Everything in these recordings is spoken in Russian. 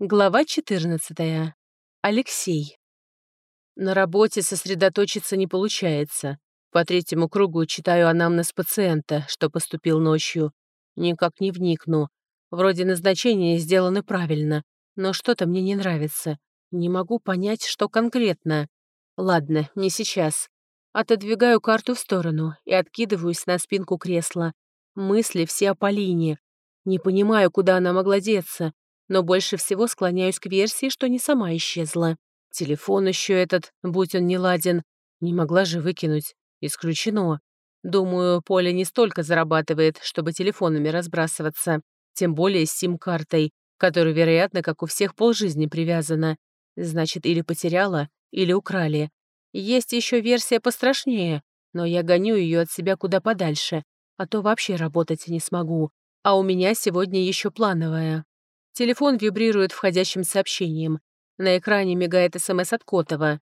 Глава 14. Алексей. На работе сосредоточиться не получается. По третьему кругу читаю анамнез пациента, что поступил ночью. Никак не вникну. Вроде назначения сделаны правильно, но что-то мне не нравится. Не могу понять, что конкретно. Ладно, не сейчас. Отодвигаю карту в сторону и откидываюсь на спинку кресла. Мысли все о Полине. Не понимаю, куда она могла деться, но больше всего склоняюсь к версии, что не сама исчезла. Телефон еще этот, будь он не ладен, не могла же выкинуть. Исключено. Думаю, Поля не столько зарабатывает, чтобы телефонами разбрасываться, тем более с сим-картой, которая, вероятно, как у всех полжизни привязана. Значит, или потеряла, или украли. Есть еще версия пострашнее, но я гоню ее от себя куда подальше, а то вообще работать не смогу. А у меня сегодня еще плановая. Телефон вибрирует входящим сообщением. На экране мигает СМС от Котова.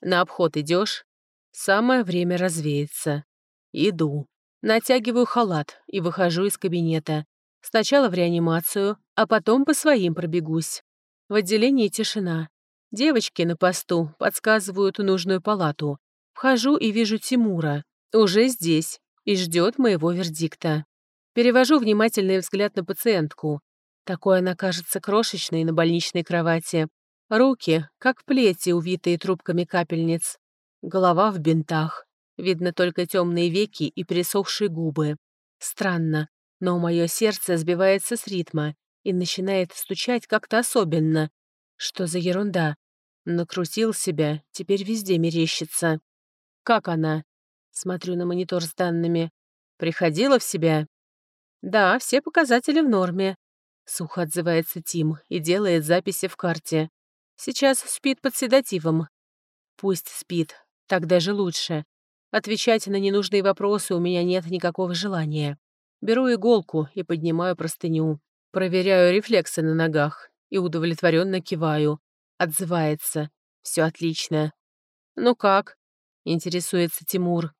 «На обход идешь? Самое время развеяться. Иду. Натягиваю халат и выхожу из кабинета. Сначала в реанимацию, а потом по своим пробегусь. В отделении тишина. Девочки на посту подсказывают нужную палату. Вхожу и вижу Тимура. Уже здесь и ждет моего вердикта. Перевожу внимательный взгляд на пациентку. Такой она кажется крошечной на больничной кровати. Руки, как плети, увитые трубками капельниц. Голова в бинтах. Видно только темные веки и пересохшие губы. Странно, но мое сердце сбивается с ритма и начинает стучать как-то особенно. Что за ерунда? Накрутил себя, теперь везде мерещится. Как она? Смотрю на монитор с данными. Приходила в себя? Да, все показатели в норме. Сухо отзывается Тим и делает записи в карте. Сейчас спит под седативом. Пусть спит, так даже лучше. Отвечать на ненужные вопросы у меня нет никакого желания. Беру иголку и поднимаю простыню. Проверяю рефлексы на ногах и удовлетворенно киваю. Отзывается. Все отлично. «Ну как?» — интересуется Тимур.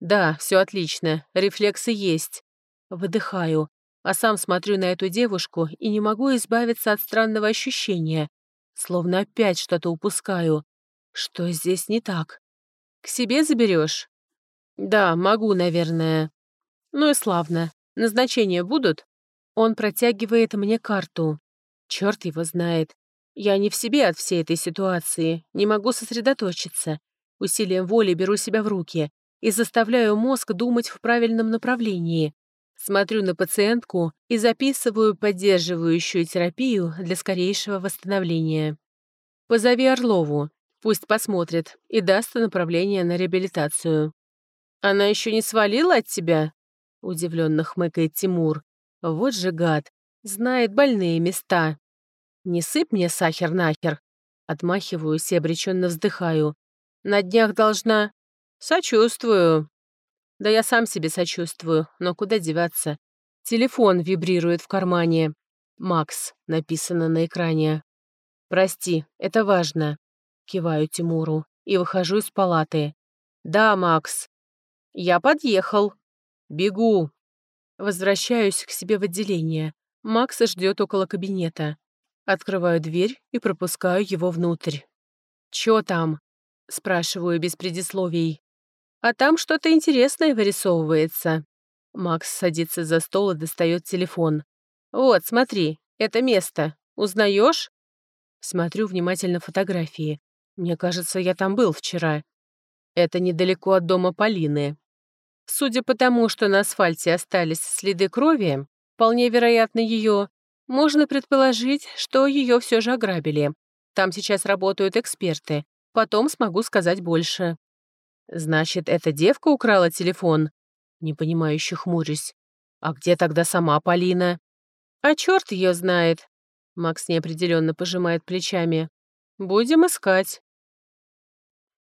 «Да, все отлично. Рефлексы есть». Выдыхаю а сам смотрю на эту девушку и не могу избавиться от странного ощущения, словно опять что-то упускаю. Что здесь не так? К себе заберешь? Да, могу, наверное. Ну и славно. Назначения будут? Он протягивает мне карту. Черт его знает. Я не в себе от всей этой ситуации, не могу сосредоточиться. Усилием воли беру себя в руки и заставляю мозг думать в правильном направлении. Смотрю на пациентку и записываю поддерживающую терапию для скорейшего восстановления. Позови Орлову, пусть посмотрит и даст направление на реабилитацию. «Она еще не свалила от тебя?» — удивленно хмыкает Тимур. «Вот же гад, знает больные места. Не сыпь мне сахар нахер!» Отмахиваюсь и обреченно вздыхаю. «На днях должна...» «Сочувствую», да я сам себе сочувствую, но куда деваться? Телефон вибрирует в кармане. «Макс» написано на экране. «Прости, это важно». Киваю Тимуру и выхожу из палаты. «Да, Макс». «Я подъехал». «Бегу». Возвращаюсь к себе в отделение. Макс ждет около кабинета. Открываю дверь и пропускаю его внутрь. «Чё там?» — спрашиваю без предисловий. А там что-то интересное вырисовывается. Макс садится за стол и достает телефон. «Вот, смотри, это место. Узнаешь? Смотрю внимательно фотографии. Мне кажется, я там был вчера. Это недалеко от дома Полины. Судя по тому, что на асфальте остались следы крови, вполне вероятно ее, можно предположить, что ее все же ограбили. Там сейчас работают эксперты. Потом смогу сказать больше. «Значит, эта девка украла телефон?» Непонимающе хмурюсь. «А где тогда сама Полина?» «А черт ее знает!» Макс неопределенно пожимает плечами. «Будем искать».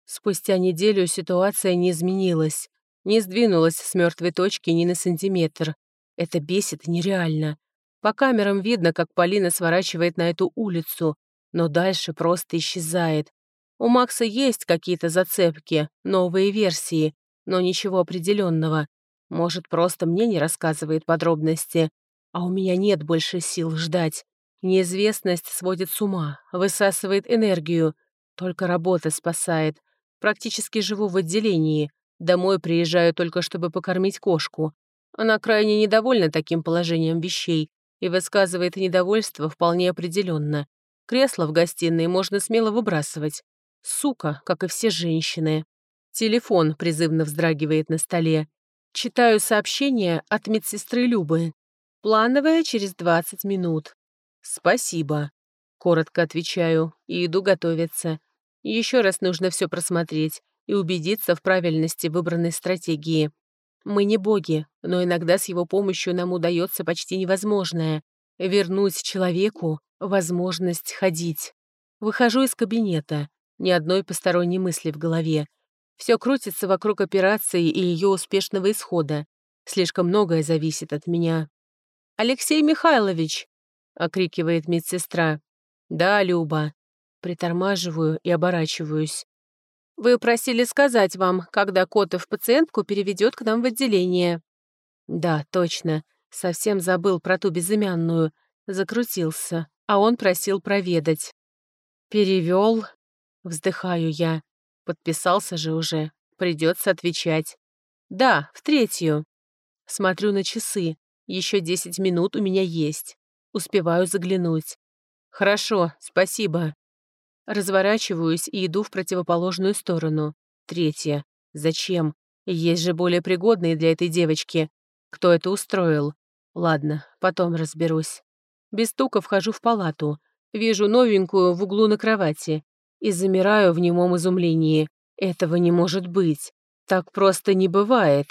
Спустя неделю ситуация не изменилась, не сдвинулась с мертвой точки ни на сантиметр. Это бесит нереально. По камерам видно, как Полина сворачивает на эту улицу, но дальше просто исчезает, у Макса есть какие-то зацепки, новые версии, но ничего определенного. Может, просто мне не рассказывает подробности, а у меня нет больше сил ждать. Неизвестность сводит с ума, высасывает энергию. Только работа спасает. Практически живу в отделении. Домой приезжаю только, чтобы покормить кошку. Она крайне недовольна таким положением вещей и высказывает недовольство вполне определенно. Кресло в гостиной можно смело выбрасывать. Сука, как и все женщины. Телефон призывно вздрагивает на столе. Читаю сообщение от медсестры Любы. Плановая через 20 минут. «Спасибо», — коротко отвечаю и иду готовиться. Еще раз нужно все просмотреть и убедиться в правильности выбранной стратегии. Мы не боги, но иногда с его помощью нам удается почти невозможное — вернуть человеку возможность ходить. Выхожу из кабинета, ни одной посторонней мысли в голове. Все крутится вокруг операции и ее успешного исхода. Слишком многое зависит от меня. «Алексей Михайлович!» — окрикивает медсестра. «Да, Люба». Притормаживаю и оборачиваюсь. «Вы просили сказать вам, когда Котов пациентку переведет к нам в отделение». «Да, точно. Совсем забыл про ту безымянную. Закрутился, а он просил проведать». «Перевел?» Вздыхаю я. Подписался же уже. Придется отвечать. «Да, в третью». Смотрю на часы. Еще десять минут у меня есть. Успеваю заглянуть. «Хорошо, спасибо». Разворачиваюсь и иду в противоположную сторону. Третья. Зачем? Есть же более пригодные для этой девочки. Кто это устроил? Ладно, потом разберусь. Без стука вхожу в палату. Вижу новенькую в углу на кровати. И замираю в немом изумлении. Этого не может быть. Так просто не бывает.